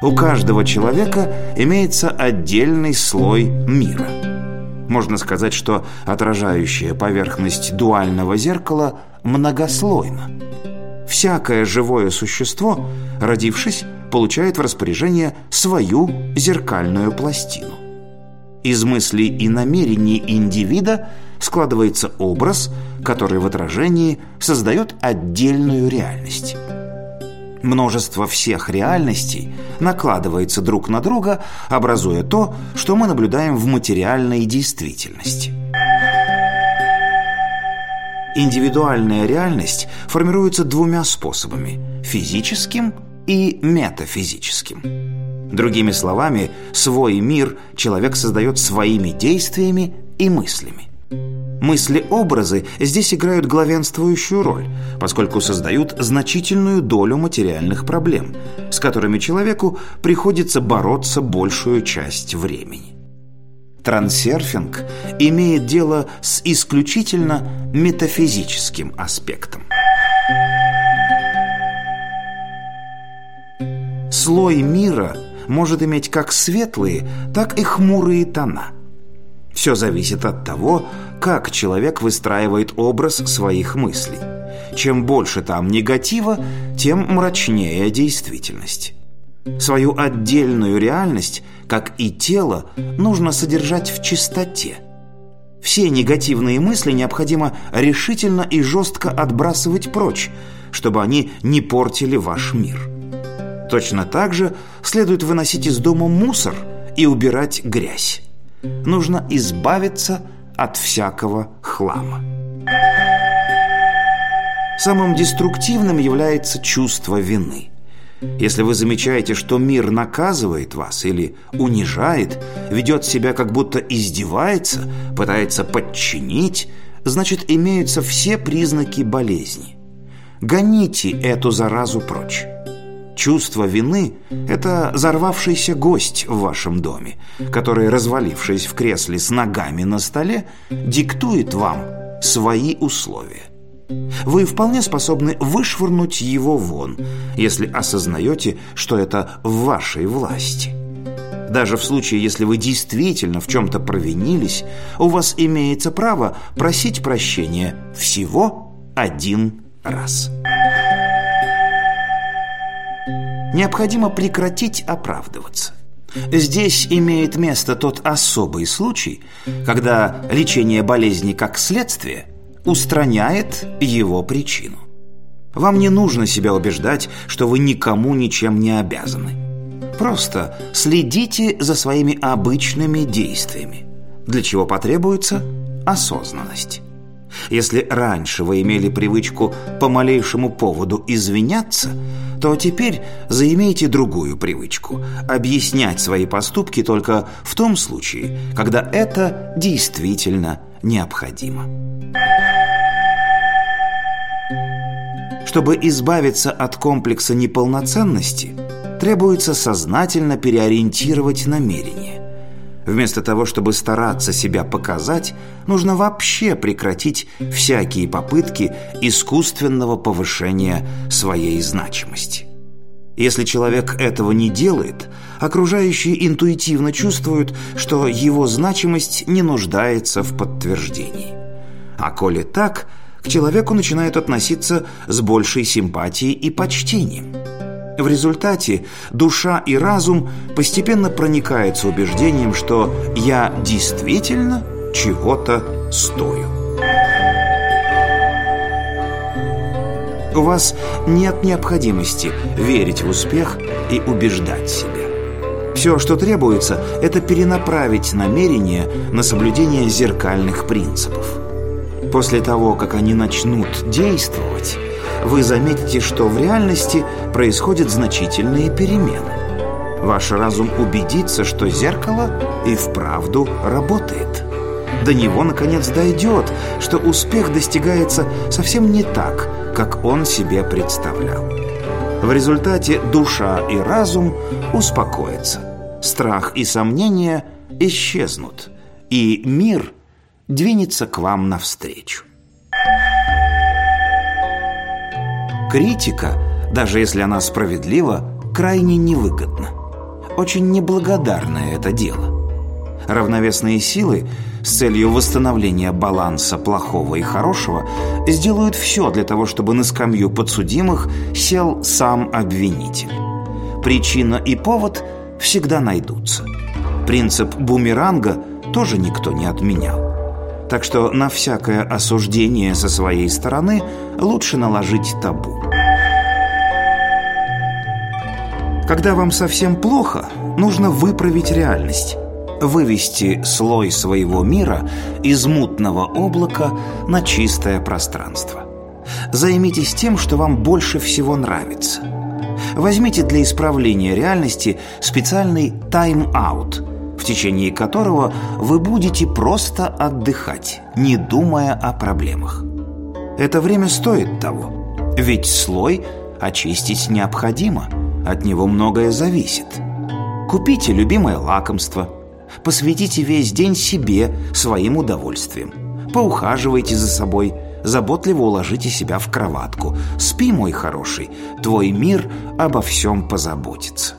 У каждого человека имеется отдельный слой мира. Можно сказать, что отражающая поверхность дуального зеркала многослойна. Всякое живое существо, родившись, получает в распоряжение свою зеркальную пластину. Из мыслей и намерений индивида складывается образ, который в отражении создает отдельную реальность. Множество всех реальностей накладывается друг на друга, образуя то, что мы наблюдаем в материальной действительности. Индивидуальная реальность формируется двумя способами – физическим и метафизическим. Другими словами, свой мир человек создает своими действиями и мыслями. Мысли-образы здесь играют главенствующую роль, поскольку создают значительную долю материальных проблем, с которыми человеку приходится бороться большую часть времени. Трансерфинг имеет дело с исключительно метафизическим аспектом. Слой мира может иметь как светлые, так и хмурые тона. Все зависит от того, как человек выстраивает образ своих мыслей. Чем больше там негатива, тем мрачнее действительность. Свою отдельную реальность, как и тело, нужно содержать в чистоте. Все негативные мысли необходимо решительно и жестко отбрасывать прочь, чтобы они не портили ваш мир. Точно так же следует выносить из дома мусор и убирать грязь. Нужно избавиться от всякого хлама. Самым деструктивным является чувство вины. Если вы замечаете, что мир наказывает вас или унижает, ведет себя как будто издевается, пытается подчинить, значит, имеются все признаки болезни. Гоните эту заразу прочь. Чувство вины – это взорвавшийся гость в вашем доме, который, развалившись в кресле с ногами на столе, диктует вам свои условия. Вы вполне способны вышвырнуть его вон, если осознаете, что это в вашей власти. Даже в случае, если вы действительно в чем-то провинились, у вас имеется право просить прощения всего один раз. Необходимо прекратить оправдываться. Здесь имеет место тот особый случай, когда лечение болезни как следствие устраняет его причину. Вам не нужно себя убеждать, что вы никому ничем не обязаны. Просто следите за своими обычными действиями, для чего потребуется осознанность. Если раньше вы имели привычку по малейшему поводу извиняться, то теперь заимейте другую привычку – объяснять свои поступки только в том случае, когда это действительно необходимо. Чтобы избавиться от комплекса неполноценности, требуется сознательно переориентировать намерение. Вместо того, чтобы стараться себя показать, нужно вообще прекратить всякие попытки искусственного повышения своей значимости. Если человек этого не делает, окружающие интуитивно чувствуют, что его значимость не нуждается в подтверждении. А коли так, к человеку начинают относиться с большей симпатией и почтением – в результате душа и разум постепенно проникаются убеждением, что я действительно чего-то стою. У вас нет необходимости верить в успех и убеждать себя. Все, что требуется, это перенаправить намерение на соблюдение зеркальных принципов. После того, как они начнут действовать, вы заметите, что в реальности происходят значительные перемены. Ваш разум убедится, что зеркало и вправду работает. До него, наконец, дойдет, что успех достигается совсем не так, как он себе представлял. В результате душа и разум успокоятся. Страх и сомнения исчезнут, и мир двинется к вам навстречу. Критика, даже если она справедлива, крайне невыгодна. очень неблагодарное это дело. Равновесные силы с целью восстановления баланса плохого и хорошего сделают все для того, чтобы на скамью подсудимых сел сам обвинитель. Причина и повод всегда найдутся. Принцип бумеранга тоже никто не отменял. Так что на всякое осуждение со своей стороны лучше наложить табу. Когда вам совсем плохо, нужно выправить реальность вывести слой своего мира из мутного облака на чистое пространство. Займитесь тем, что вам больше всего нравится. Возьмите для исправления реальности специальный тайм-аут, течение которого вы будете просто отдыхать, не думая о проблемах. Это время стоит того, ведь слой очистить необходимо, от него многое зависит. Купите любимое лакомство – Посвятите весь день себе, своим удовольствием. Поухаживайте за собой, заботливо уложите себя в кроватку. Спи, мой хороший, твой мир обо всем позаботится.